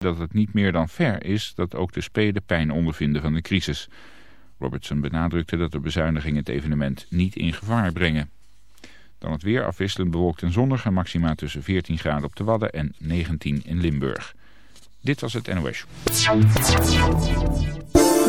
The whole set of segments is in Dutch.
dat het niet meer dan fair is dat ook de Spelen pijn ondervinden van de crisis. Robertson benadrukte dat de bezuinigingen het evenement niet in gevaar brengen. Dan het weer afwisselend bewolkt en zonnig en maxima tussen 14 graden op de Wadden en 19 in Limburg. Dit was het NOS.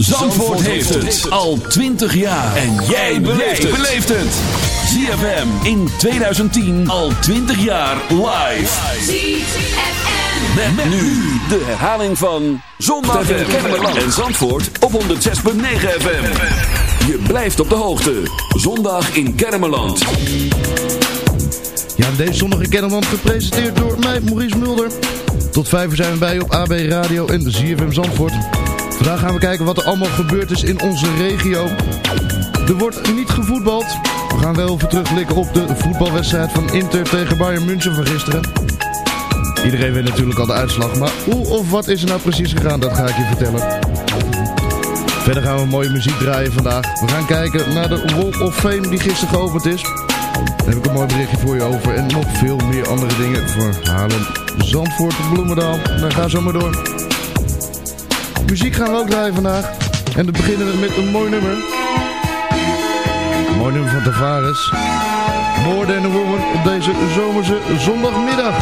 Zandvoort heeft het al 20 jaar. En jij beleeft het. ZFM in 2010 al 20 jaar live. ZFM. Met, met nu de herhaling van Zondag in Kennemerland en Zandvoort op 106.9 FM. Je blijft op de hoogte. Zondag in Kennemerland. Ja, deze zondag in Kennemerland gepresenteerd door mij, Maurice Mulder. Tot vijf uur zijn we bij op AB Radio en ZFM Zandvoort. Vandaag gaan we kijken wat er allemaal gebeurd is in onze regio. Er wordt niet gevoetbald. We gaan wel even terugblikken op de voetbalwedstrijd van Inter tegen Bayern München van gisteren. Iedereen weet natuurlijk al de uitslag, maar hoe of wat is er nou precies gegaan, dat ga ik je vertellen. Verder gaan we mooie muziek draaien vandaag. We gaan kijken naar de Wall of Fame die gisteren geopend is. Daar heb ik een mooi berichtje voor je over. En nog veel meer andere dingen voor Haarlem, Zandvoort, Bloemendaal. Nou, ga zo maar door. Muziek gaan we ook draaien vandaag. En dan beginnen we met een mooi nummer. Een mooi nummer van Tavares. More Than A Woman op deze zomerse zondagmiddag.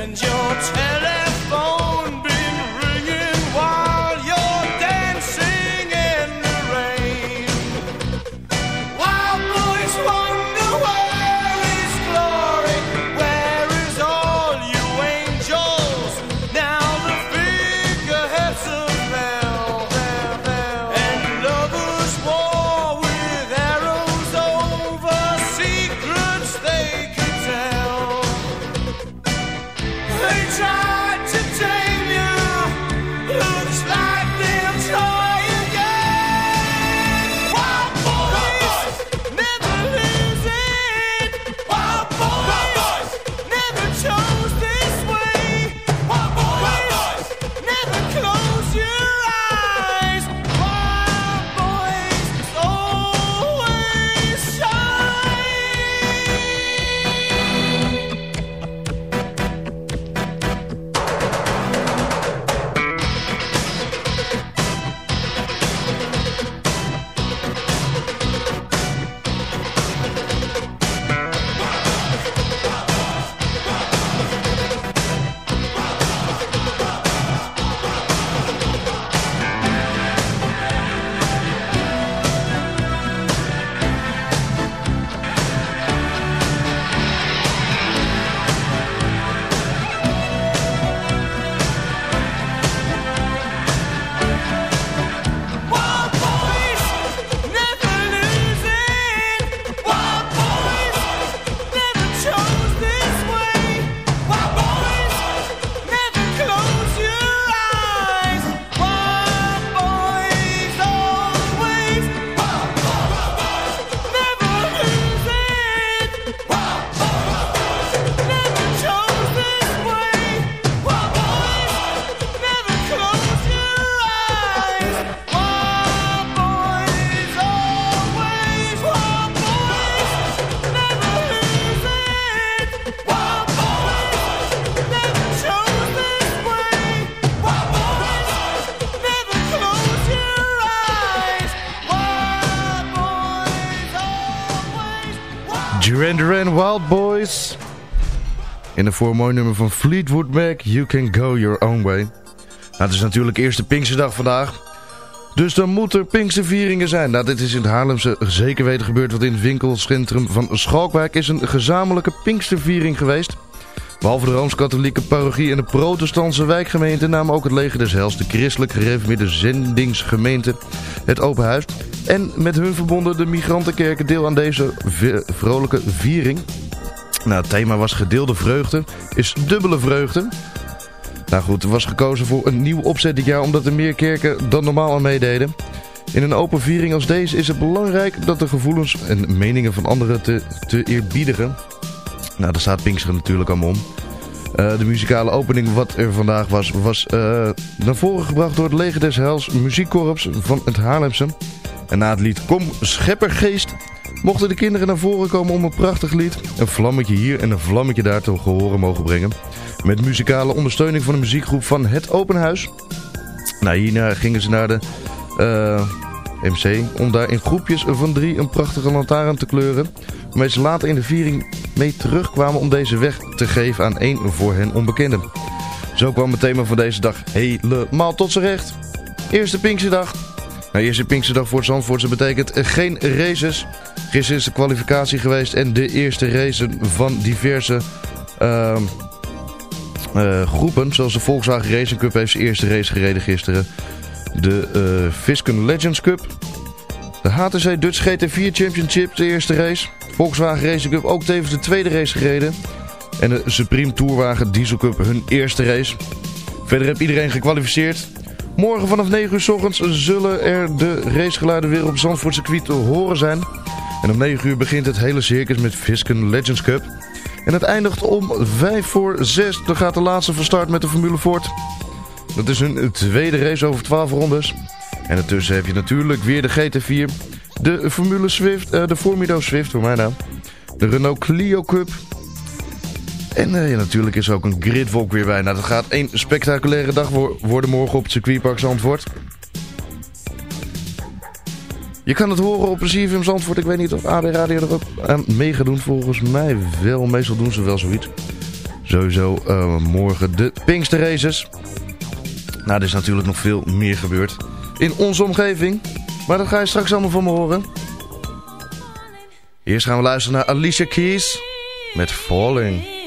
and your town. Duran Duran Wild Boys. In een voor mooi nummer van Fleetwood Mac, You Can Go Your Own Way. Nou, het is natuurlijk eerste Pinksterdag vandaag. Dus dan moet er Pinkstervieringen zijn. Nou, dit is in het Haarlemse zeker weten gebeurd. Want in het winkelcentrum van Schalkwijk is een gezamenlijke Pinksterviering geweest. Behalve de Rooms-Katholieke parochie en de protestantse wijkgemeente... namen ook het leger des Hels, de christelijk gereformeerde zendingsgemeente, het open huis... en met hun verbonden de migrantenkerken deel aan deze vrolijke viering. Nou, het thema was gedeelde vreugde, is dubbele vreugde. Nou goed, er was gekozen voor een nieuw opzet dit jaar... omdat er meer kerken dan normaal aan meededen... In een open viering als deze is het belangrijk dat de gevoelens en meningen van anderen te, te eerbiedigen. Nou, daar staat Pinkster natuurlijk allemaal om. Eh, de muzikale opening wat er vandaag was, was eh, naar voren gebracht door het Leger des Hels muziekkorps van het Haarlemse. En na het lied Kom Scheppergeest mochten de kinderen naar voren komen om een prachtig lied, een vlammetje hier en een vlammetje daar te horen mogen brengen. Met muzikale ondersteuning van de muziekgroep van Het Open Huis. Nou, hierna gingen ze naar de eh, MC om daar in groepjes van drie een prachtige lantaarn te kleuren. Waarmee ze later in de viering mee terugkwamen om deze weg te geven aan één voor hen onbekende. Zo kwam het thema van deze dag helemaal tot zijn recht. Eerste Pinksterdag. Nou, eerste Pinksterdag voor Zandvoortse betekent geen races. Gisteren is de kwalificatie geweest en de eerste race van diverse ehm, eh, groepen. Zoals de Volkswagen Racing Cup heeft zijn eerste race gereden gisteren. De eh Visken Legends Cup. De HTC Dutch GT4 Championship, de eerste race. Volkswagen Racing Cup ook tevens de tweede race gereden. En de Supreme Tourwagen Diesel Cup hun eerste race. Verder heeft iedereen gekwalificeerd. Morgen vanaf 9 uur s ochtends zullen er de racegeluiden weer op Zandvoort circuit te horen zijn. En om 9 uur begint het hele circus met Visken Legends Cup. En het eindigt om 5 voor 6. Dan gaat de laatste van start met de Formule Ford. Dat is hun tweede race over 12 rondes. En ertussen heb je natuurlijk weer de GT4. De Formule Swift, uh, eh, de Formido Swift, voor mij nou. De Renault Clio Cup. En eh, ja, natuurlijk is er ook een gridwalk weer bij. Nou, dat gaat een spectaculaire dag worden morgen op het circuitpark Zandvoort. Je kan het horen op CFM Zandvoort. Ik weet niet of AB Radio er ook aan meegedoen. Volgens mij wel. Meestal doen ze wel zoiets. Sowieso eh, morgen de Pinkster Races. Nou, er is natuurlijk nog veel meer gebeurd in onze omgeving. Maar dat ga je straks allemaal van me horen. Eerst gaan we luisteren naar Alicia Keys met Falling.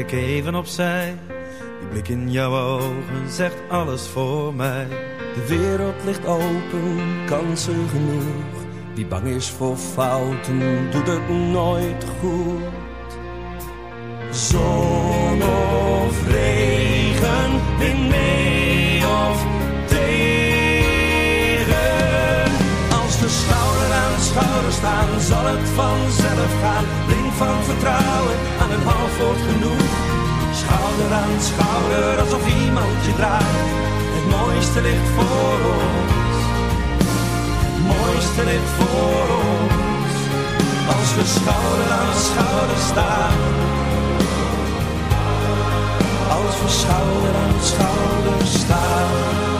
ik even opzij. Die blik in jouw ogen zegt alles voor mij. De wereld ligt open, kansen genoeg. Wie bang is voor fouten, doet het nooit goed. Zon of regen, wind mee of tegen. Als we schouder aan schouder staan, zal het vanzelf gaan. Blink van vertrouwen, aan een half woord genoeg. Schouder aan schouder, alsof iemand je draait. Het mooiste ligt voor ons. Het mooiste ligt voor ons. Als we schouder aan schouder staan. Als we schouder aan schouder staan.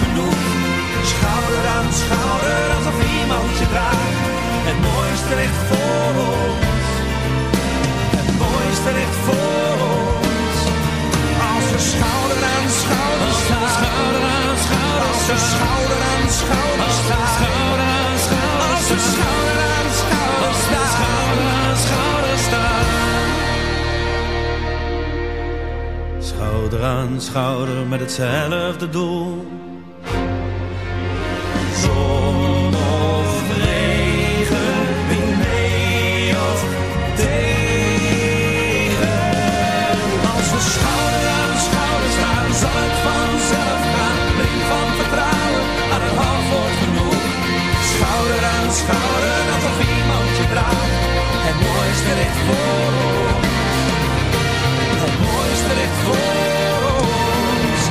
genoeg. Schouder aan schouder, alsof iemand je draagt. Het mooiste ligt voor ons. Het mooiste ligt voor ons. Als we schouder aan schouder staan. Schouder aan schouder Als we schouder aan schouder staan. Schouder aan schouder Als we schouder aan schouder staan. Schouder aan schouder staan. Schouder aan schouder met hetzelfde doel. Aan schouder, alsof iemand je draagt. Het mooiste ligt voor ons. Het mooiste ligt voor ons.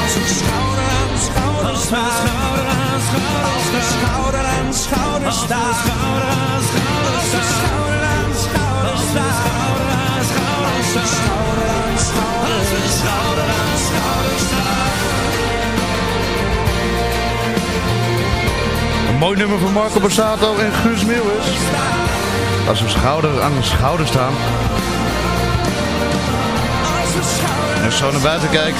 Als we schouder aan schouder staan. Schouder aan schouder Als we schouder aan schouder staan. Mooi nummer van Marco Borsato en Guus Meeuwis. Als we schouder aan schouder staan. En zo naar buiten kijk,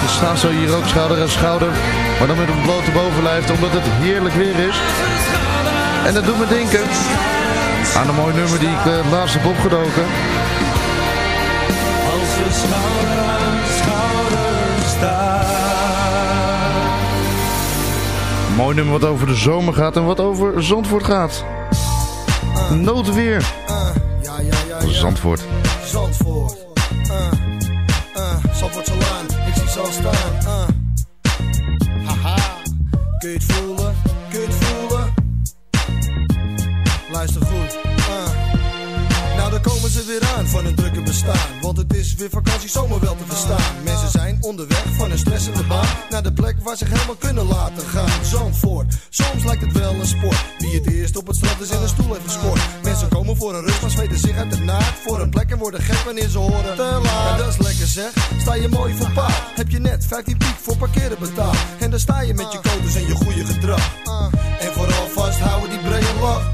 dan staan ze hier ook schouder aan schouder. Maar dan met een blote bovenlijf, omdat het heerlijk weer is. En dat doet me denken aan een mooi nummer die ik eh, laatst heb opgedoken. Als we schouder mooi nummer wat over de zomer gaat en wat over Zandvoort gaat. Noodweer. Zandvoort. Zandvoort. Uh, uh, Zandvoort Salaan. Ik zie zo staan. Uh. Haha. Kun je het voelen? Kun je het voelen? Luister goed. Komen ze weer aan van hun drukke bestaan. Want het is weer vakantie zomer wel te verstaan. Mensen zijn onderweg van een stressende baan. Naar de plek waar ze zich helemaal kunnen laten gaan. Zandvoort. Soms lijkt het wel een sport. Wie het eerst op het strand is in een stoel heeft gescoord. Mensen komen voor een rust, maar zweten zich uit de naad. Voor een plek en worden gek wanneer ze horen. Te laat. Ja, dat is lekker zeg. Sta je mooi voor paal. Heb je net 15 piek voor parkeren betaald. En dan sta je met je codes en je goede gedrag. En vooral vasthouden die brede lach.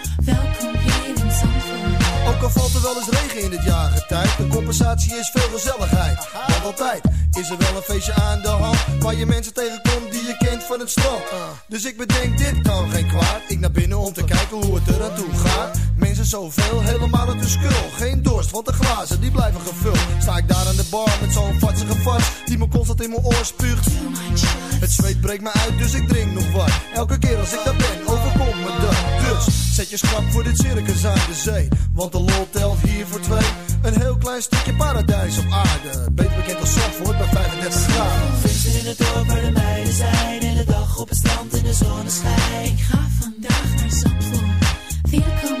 Ook al valt er wel eens regen in het jaargetijd. De compensatie is veel gezelligheid. Want altijd is er wel een feestje aan de hand. Waar je mensen tegenkomt die je kent van het strand. Dus ik bedenk, dit kan geen kwaad. Ik naar binnen om te kijken hoe het er aan toe gaat. Mensen zoveel, helemaal uit de skul. Geen dorst, want de glazen die blijven gevuld. Sta ik daar aan de bar met zo'n vatsige vast. Die me constant in mijn oor spuugt. Het zweet breekt me uit, dus ik drink nog wat. Elke keer als ik daar ben, overkomt me dat. Dus zet je schrap voor dit circus aan de zee. Want de lol telt hier voor twee. Een heel klein stukje paradijs op aarde. Beter bekend als Zandvoort bij 35 graden. Feesten in het dorp waar de meiden zijn. In de dag op het strand in de zonneschijn. Ik ga vandaag naar Zandvoort. Zandvoort.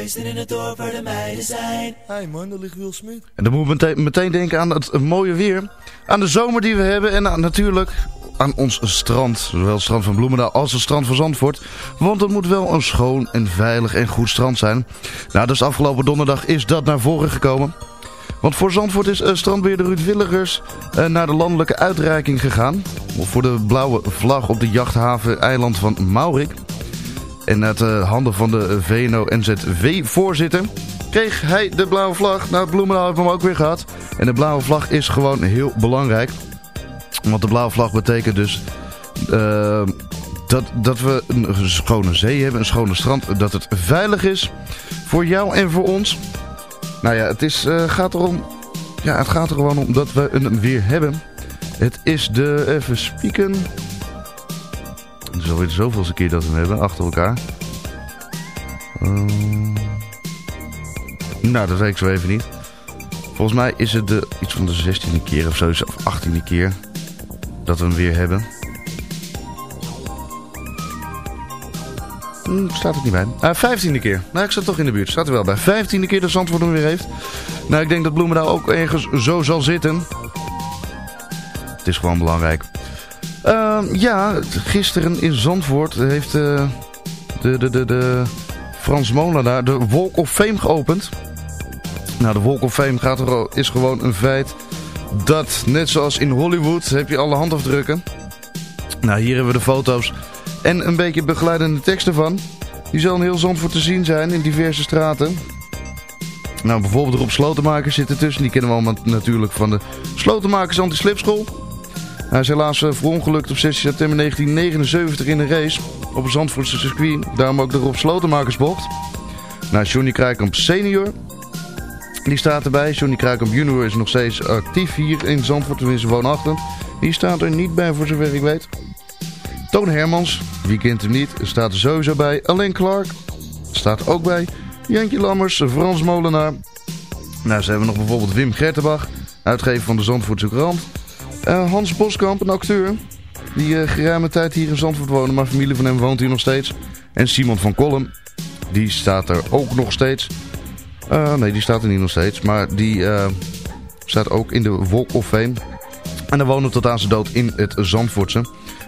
Feesten in het dorp waar de meiden zijn. Hé hey man, daar ligt Will Smith. En dan moet ik meteen, meteen denken aan het mooie weer. Aan de zomer die we hebben. En aan- natuurlijk aan ons strand. Zowel het strand van Bloemendaal als het strand van Zandvoort. Want het moet wel een schoon en veilig en goed strand zijn. Nou, dus afgelopen donderdag is dat naar voren gekomen. Want voor Zandvoort is uh, strandbeheerder Ruud Willigers eh, naar de landelijke uitreiking gegaan. Voor de blauwe vlag op de jachthaven eiland van Maurik. En uit de handen van de VNO-NZW-voorzitter kreeg hij de blauwe vlag. Nou, Bloemendaal heeft hem ook weer gehad. En de blauwe vlag is gewoon heel belangrijk. Want de blauwe vlag betekent dus eh, dat, dat we een schone zee hebben, een schone strand. Dat het veilig is voor jou en voor ons. Nou ja, het, is, eh, gaat erom, ja, het gaat er gewoon om dat we een weer hebben. Het is de, even spieken. Het is alweer zoveelste keer dat we hem hebben, achter elkaar. Ehm, nou, dat weet ik zo even niet. Volgens mij is het de, iets van de 16e keer of zo, of 18e keer dat we hem weer hebben. Hm, staat het niet bij. Uh, vijftiende keer. Nou, ik zat toch in de buurt. Staat er wel bij. Vijftiende keer dat Zandvoort hem weer heeft. Nou, ik denk dat Bloemendaal ook ergens zo zal zitten. Het is gewoon belangrijk. Ehm, ja, gisteren in Zandvoort heeft eh, de, de, de, de Frans Mola daar de Walk of Fame geopend. Nou, de Walk of Fame gaat er, is gewoon een feit dat, net zoals in Hollywood, heb je alle handafdrukken. Nou, hier hebben we de foto's en een beetje begeleidende teksten van. Die zullen heel Zandvoort te zien zijn in diverse straten. Nou, bijvoorbeeld Rob Slotenmaker zit ertussen. Die kennen we allemaal natuurlijk van de Slotenmakers Anti-Slipschool. Hij is helaas eh, verongelukt op 16 september 1979 in een race op het Zandvoortse circuit. Daarom ook de Rob Slotenmakersbocht. Nou, Johnny Krijkamp senior. Die staat erbij. Johnny Krijkamp junior is nog steeds actief hier in Zandvoort, tenminste woonachtig. Die staat er niet bij voor zover ik weet. Toon Hermans, wie kent hem niet, staat er sowieso bij. Alain Clark staat ook bij. Jantje Lammers, Frans Molenaar. Nou, ze hebben nog bijvoorbeeld Wim Gertenbach, uitgever van de Zandvoortse krant. Eh, Hans Boskamp, een acteur. Die eh, geruime tijd hier in Zandvoort wonen, maar familie van hem woont hier nog steeds. En Simon van Kolm, die staat er ook nog steeds. Eh, nee, die staat er niet nog steeds, maar die staat ook in de Walk of Fame. En hij woonde tot aan zijn dood in het Zandvoortse.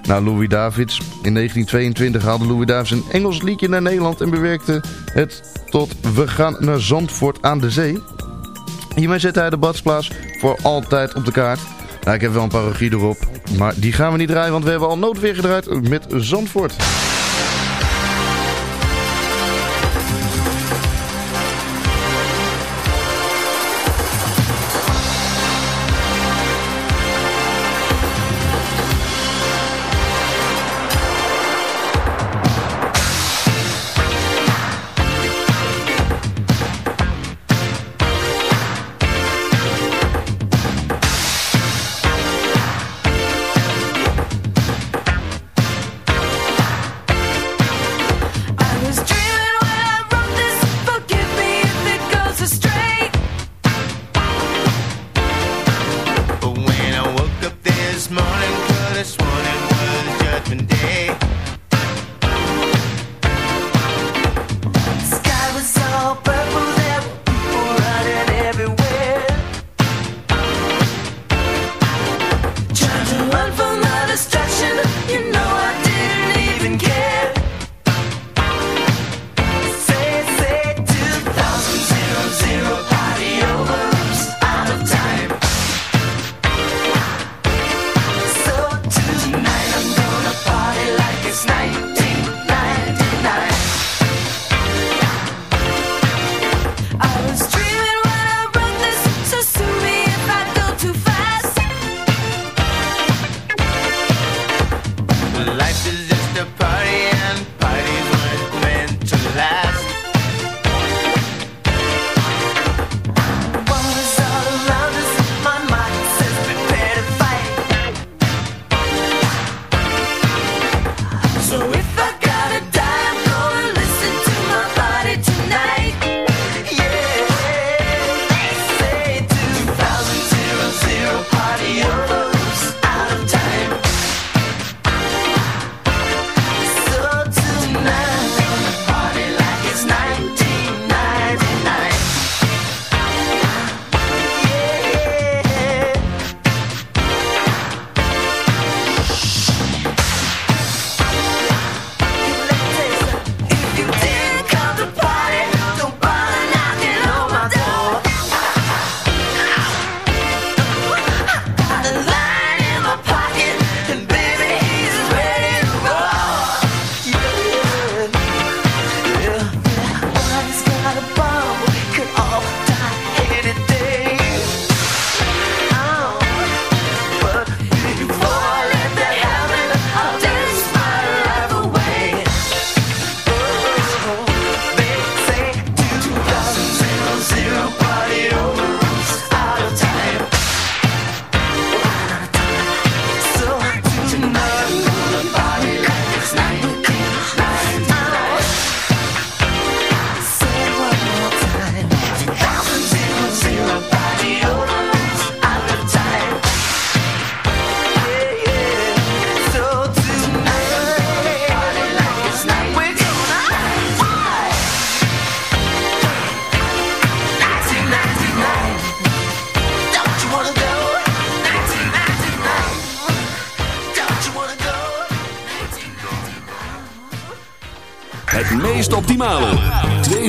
Nou, Louis Davids. In 1922 haalde Louis Davids een Engels liedje naar Nederland en bewerkte het tot We gaan naar Zandvoort aan de zee. Hiermee zette hij de badplaats voor altijd op de kaart. Ik heb wel een parochie erop, maar die gaan we niet draaien, want we hebben al noodweer gedraaid met Zandvoort.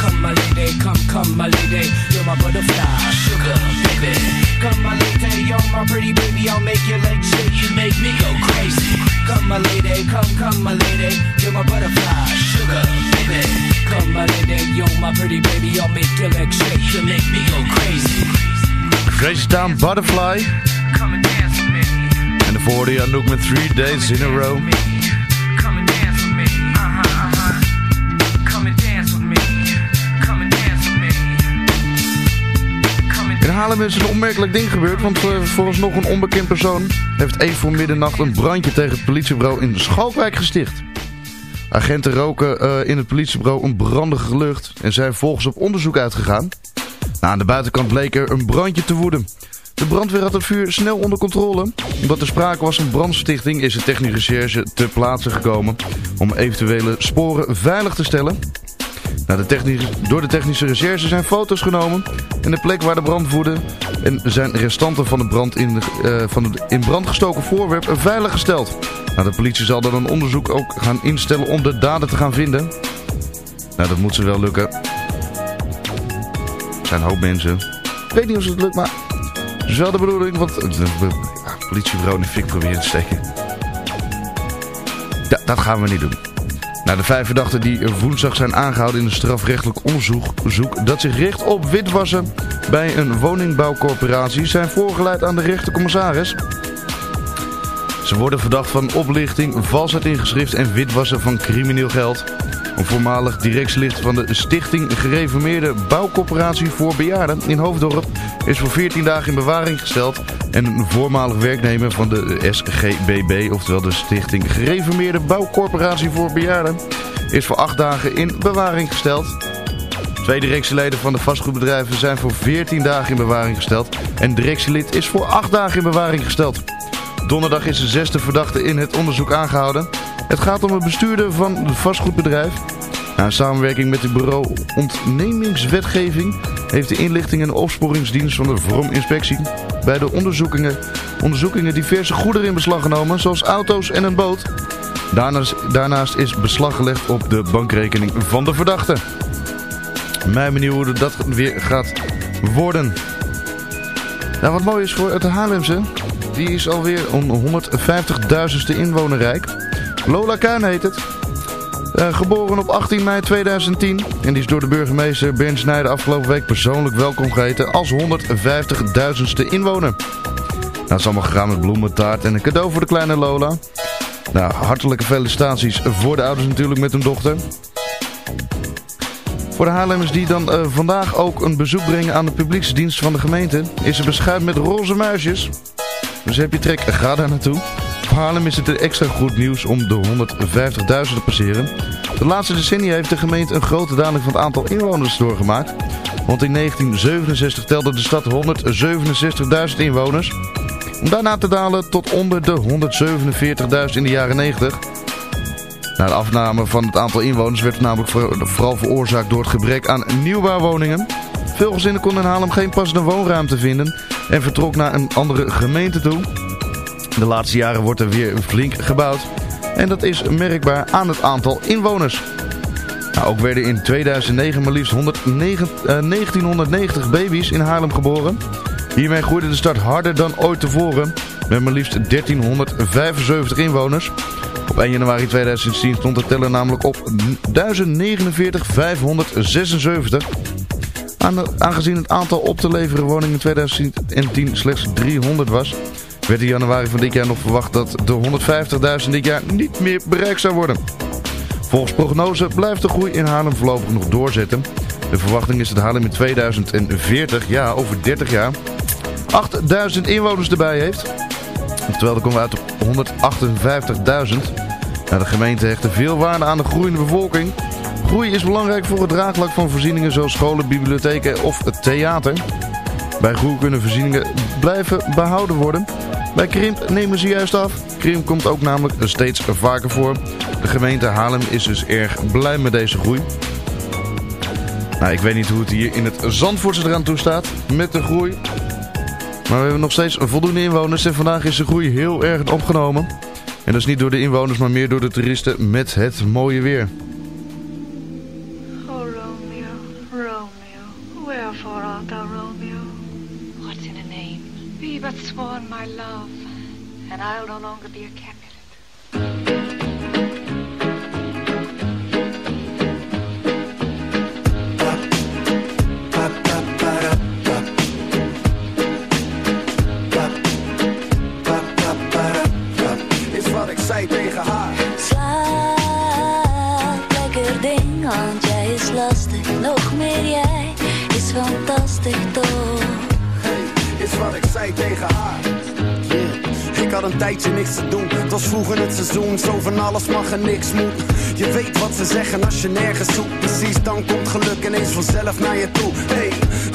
Come, my lady, come, come, my lady. You're my butterfly, sugar, baby. Come, my lady, you're my pretty baby. I'll make your legs shake, you make me go crazy. Come, my lady, come, come, my lady. You're my butterfly, sugar, baby. Come, my lady, you're my pretty baby. I'll make your legs shake, you make me go crazy. Crazy Town Butterfly. Come and dance with me. En de voorde je Anouk met Three Days in a Row. Haarlem is een onmerkelijk ding gebeurd, want uh, vooralsnog een onbekend persoon heeft even voor middernacht een brandje tegen het politiebureau in Schalkwijk gesticht. Agenten roken eh, in het politiebureau een brandige lucht en zijn volgens op onderzoek uitgegaan. Nou, aan de buitenkant bleek er een brandje te woeden. De brandweer had het vuur snel onder controle. Omdat er sprake was van brandstichting is de technische recherche ter plaatse gekomen om eventuele sporen veilig te stellen. De door de technische recherche zijn foto's genomen en de plek waar de brand woedde en zijn restanten van, de brand in, eh, van het in brand gestoken voorwerp veilig gesteld. Nou, de politie zal dan een onderzoek ook gaan instellen om de dader te gaan vinden. Nou, dat moet ze wel lukken. Er zijn een hoop mensen. Ik weet niet of het lukt, maar het is wel de bedoeling, want het politiebureau in fik proberen te steken. Ja, dat gaan we niet doen. Nou, de vijf verdachten die woensdag zijn aangehouden in een strafrechtelijk onderzoek zoek dat zich richt op witwassen bij een woningbouwcorporatie zijn voorgeleid aan de rechtercommissaris. Ze worden verdacht van oplichting, valsheid in geschrift en witwassen van crimineel geld. Een voormalig directielid van de Stichting Gereformeerde Bouwcorporatie voor Bejaarden in Hoofddorp is voor 14 dagen in bewaring gesteld. En een voormalig werknemer van de SGBB, oftewel de Stichting Gereformeerde Bouwcorporatie voor Bejaarden, is voor 8 dagen in bewaring gesteld. Twee directieleden van de vastgoedbedrijven zijn voor 14 dagen in bewaring gesteld. En directielid is voor 8 dagen in bewaring gesteld. Donderdag is de zesde verdachte in het onderzoek aangehouden. Het gaat om een bestuurder van het vastgoedbedrijf. Na een samenwerking met het bureau Ontnemingswetgeving heeft de inlichting en opsporingsdienst van de VROM Inspectie bij de onderzoekingen, onderzoekingen diverse goederen in beslag genomen, zoals auto's en een boot. Daarnaast, is beslag gelegd op de bankrekening van de verdachte. Mij benieuwd hoe dat weer gaat worden. Nou, wat mooi is voor het Haarlemse, die is alweer een 150.000ste inwonerrijk. Lola Kuhn heet het. Eh, geboren op 18 mei 2010 en die is door de burgemeester Bernd Snijder afgelopen week persoonlijk welkom geheten als 150.000ste inwoner. Nou, is allemaal gegaan met bloemen, taart en een cadeau voor de kleine Lola. Nou, hartelijke felicitaties voor de ouders natuurlijk met hun dochter. Voor de Haarlemmers die dan eh, vandaag ook een bezoek brengen aan de publieksdienst van de gemeente... is er beschuit met roze muisjes. Dus heb je trek, ga daar naartoe. Voor Haarlem is het extra goed nieuws om de 150.000 te passeren. De laatste decennia heeft de gemeente een grote daling van het aantal inwoners doorgemaakt. Want in 1967 telde de stad 167.000 inwoners. Om daarna te dalen tot onder de 147.000 in de jaren 90. Na de afname van het aantal inwoners werd namelijk voor- vooral veroorzaakt door het gebrek aan nieuwbouwwoningen. Veel gezinnen konden in Haarlem geen passende woonruimte vinden en vertrok naar een andere gemeente toe. De laatste jaren wordt er weer flink gebouwd en dat is merkbaar aan het aantal inwoners. Nou, ook werden in 2009 maar liefst 109 eh, 1990 baby's in Haarlem geboren. Hiermee groeide de stad harder dan ooit tevoren met maar liefst 1375 inwoners. Op 1 januari 2010 stond de teller namelijk op 1049.576. Aan- Aangezien het aantal op te leveren woningen in 2010 slechts 300 was, werd in januari van dit jaar nog verwacht dat de 150.000 dit jaar niet meer bereikt zou worden. Volgens prognose blijft de groei in Haarlem voorlopig nog doorzetten. De verwachting is dat Haarlem in 2040, ja over 30 jaar, 8000 inwoners erbij heeft. Terwijl dan komen we uit op 158.000. Nou, de gemeente hecht er veel waarde aan de groeiende bevolking. Groei is belangrijk voor het draagvlak van voorzieningen zoals scholen, bibliotheken of het theater. Bij groei kunnen voorzieningen blijven behouden worden. Bij krimp nemen ze juist af. Krimp komt ook namelijk steeds vaker voor. De gemeente Haarlem is dus erg blij met deze groei. Nou, ik weet niet hoe het hier in het Zandvoortse eraan toe staat met de groei. Maar we hebben nog steeds voldoende inwoners en vandaag is de groei heel erg opgenomen. En dat is niet door de inwoners, maar meer door de toeristen met het mooie weer. And I'll no longer be a Capulet. Is wat ik zei tegen haar. Slaap, lekker ding, want jij is lastig. Nog meer jij is fantastisch toch? Is wat ik zei tegen haar. Had een tijdje niks te doen. Het was vroeg in het seizoen. Zo van alles mag en niks moet. Je weet wat ze zeggen als je nergens zoekt. Precies, dan komt geluk ineens vanzelf naar je toe. Hey,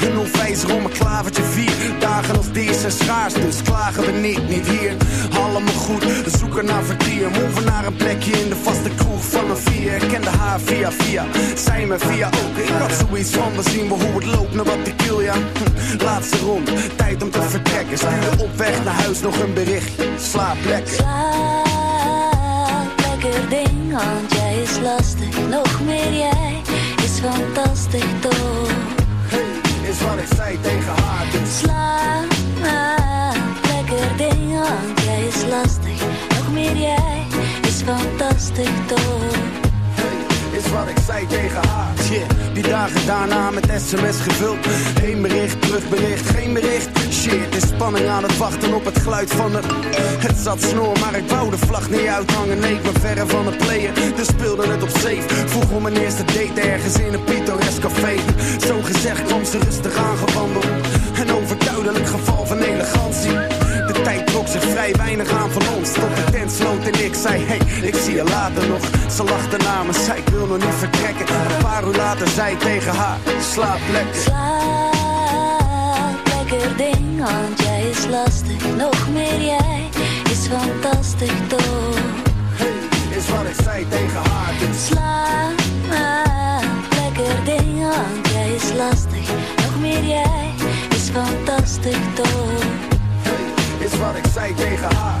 een onwijzer om een klavertje vier. Dagen als deze zijn schaars, dus klagen we niet, niet hier. Allemaal goed, we zoeken naar vertier. Move naar een plekje in de vaste kroeg van een vier. Ik kende haar via via, zij me via ook. Ik had zoiets van, we zien wel hoe het loopt naar wat ik wil, ja. Hm, Laatste rond, tijd om te vertrekken. Stuurde op weg naar huis nog een berichtje. Slaap lekker. Slaap, lekker ding, want jij is lastig. Nog meer jij is fantastisch toch? Is wat ik zei tegen haar. Dus Slaap, want jij is lastig. Nog meer jij is fantastisch toch? is wat ik zei tegen haar. Die dagen daarna met sms gevuld. Eén bericht, terugbericht, geen bericht. Shit, is spanning aan het wachten op het geluid van het. Het zat snor, maar ik wou de vlag niet uithangen. Nee, ik ben verre van het playen, dus speelde het op safe. Vroeg om mijn eerste date ergens in een pittoresk café. Zo gezegd kwam ze rustig aangewandeld. Ze lachte na me, zei: Ik wil nog niet vertrekken. Een paar uur later zei tegen haar: Slaap lekker. Slaap, lekker ding, want jij is lastig. Nog meer jij is fantastisch toch? Is wat ik zei tegen haar. Dus Slaap, lekker ding, want jij is lastig. Nog meer jij is fantastisch toch? is wat ik zei tegen haar.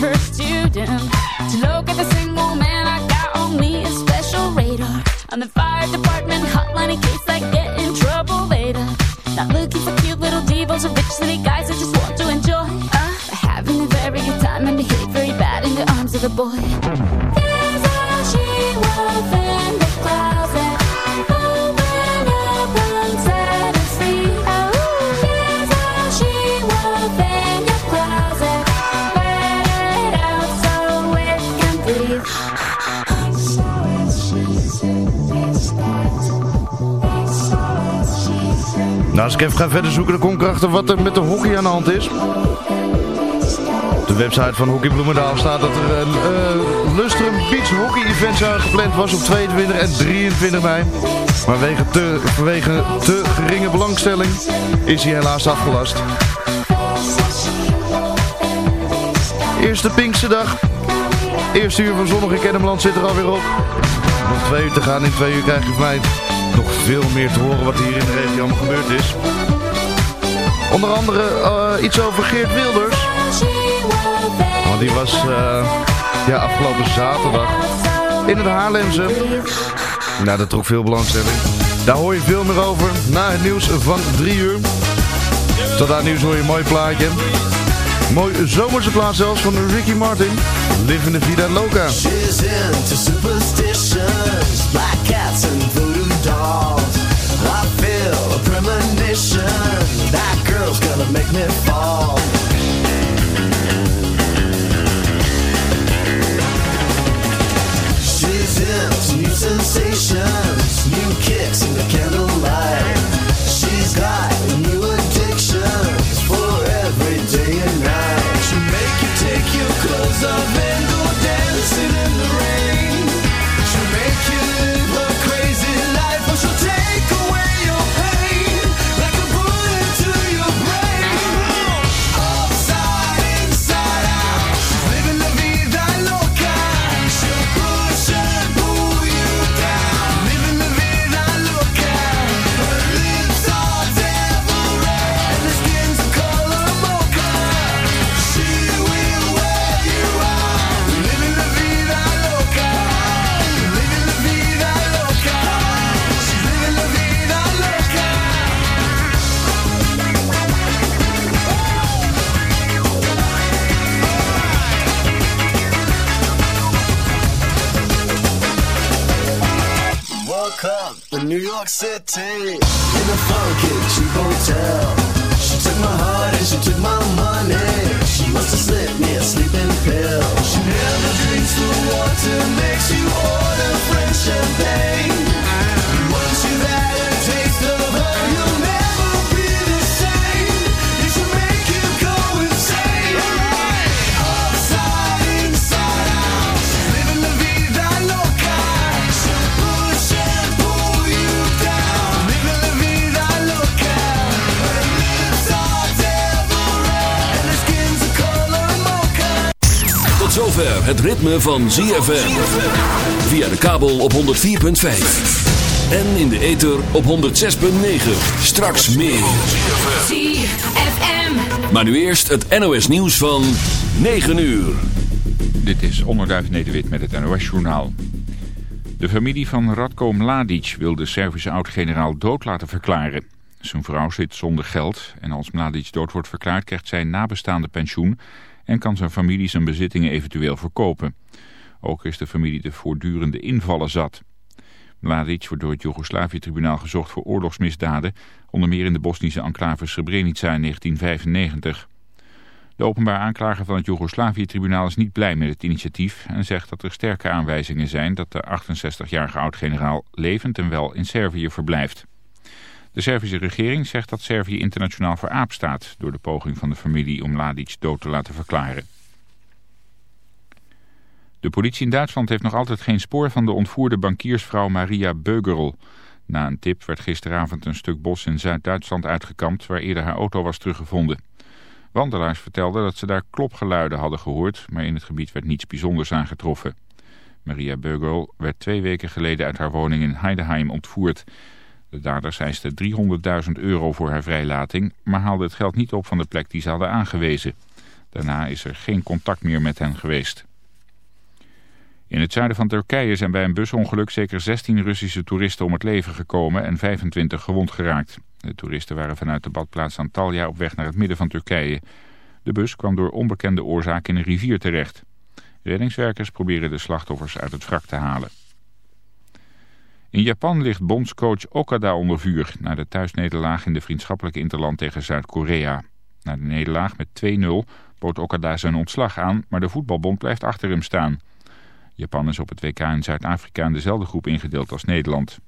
Her student. To look at the single man, I got on me a special radar. On the fire department hotline in case I get in trouble later. Not looking for cute little devils or rich city guys who just want to enjoy. Uh, having a very good time and behave very bad in the arms of a boy. Nou, als ik even ga verder zoeken, dan kom ik erachter wat er met de hockey aan de hand is. Op de website van Hockey Bloemendaal staat dat er een eh Lustrum Beach Hockey Event gepland was op 22 en 23 mei. Maar te, vanwege te geringe belangstelling is hij helaas afgelast. Eerste Pinksterdag. Eerste uur van Zonnig in zit er alweer op. Nog twee uur te gaan. In twee uur krijg je mij nog veel meer te horen wat hier in de regio allemaal gebeurd is. Onder andere eh, iets over Geert Wilders. Want die was eh, ja, afgelopen zaterdag in het Haarlemse. Nou, dat trok veel belangstelling. Daar hoor je veel meer over na het nieuws van drie uur. Tot aan nieuws hoor je een mooi plaatje. Mooi zomerse plaat zelfs van Ricky Martin. Live Vida Loca. That girl's gonna make me fall. She's new sensations, new kicks in the ritme van ZFM. Via de kabel op 104.5. En in de ether op 106.9. Straks meer. ZFM. Maar nu eerst het NOS nieuws van 9 uur. Dit is Onderduif Nederwit met het NOS Journaal. De familie van Radko Mladic wil de Servische oud-generaal dood laten verklaren. Zijn vrouw zit zonder geld en als Mladic dood wordt verklaard krijgt zij nabestaande pensioen en kan zijn familie zijn bezittingen eventueel verkopen. Ook is de familie de voortdurende invallen zat. Mladic wordt door het Joegoslavië-tribunaal gezocht voor oorlogsmisdaden, onder meer in de Bosnische enclave Srebrenica in 1995. De openbaar aanklager van het Joegoslavië-tribunaal is niet blij met het initiatief en zegt dat er sterke aanwijzingen zijn dat de 68-jarige oud-generaal levend en wel in Servië verblijft. De Servische regering zegt dat Servië internationaal voor aap staat door de poging van de familie om Mladic dood te laten verklaren. De politie in Duitsland heeft nog altijd geen spoor van de ontvoerde bankiersvrouw Maria Beugerl. Na een tip werd gisteravond een stuk bos in Zuid-Duitsland uitgekampt waar eerder haar auto was teruggevonden. Wandelaars vertelden dat ze daar klopgeluiden hadden gehoord, maar in het gebied werd niets bijzonders aangetroffen. Maria Beugerl werd twee weken geleden uit haar woning in Heideheim ontvoerd. De daders eisten 300.000 euro voor haar vrijlating, maar haalden het geld niet op van de plek die ze hadden aangewezen. Daarna is er geen contact meer met hen geweest. In het zuiden van Turkije zijn bij een busongeluk zeker 16 Russische toeristen om het leven gekomen en 25 gewond geraakt. De toeristen waren vanuit de badplaats Antalya op weg naar het midden van Turkije. De bus kwam door onbekende oorzaak in een rivier terecht. Reddingswerkers proberen de slachtoffers uit het wrak te halen. In Japan ligt bondscoach Okada onder vuur... na de thuisnederlaag in de vriendschappelijke interland tegen Zuid-Korea. Na de nederlaag met 2-0 bood Okada zijn ontslag aan... maar de voetbalbond blijft achter hem staan. Japan is op het WK in Zuid-Afrika in dezelfde groep ingedeeld als Nederland.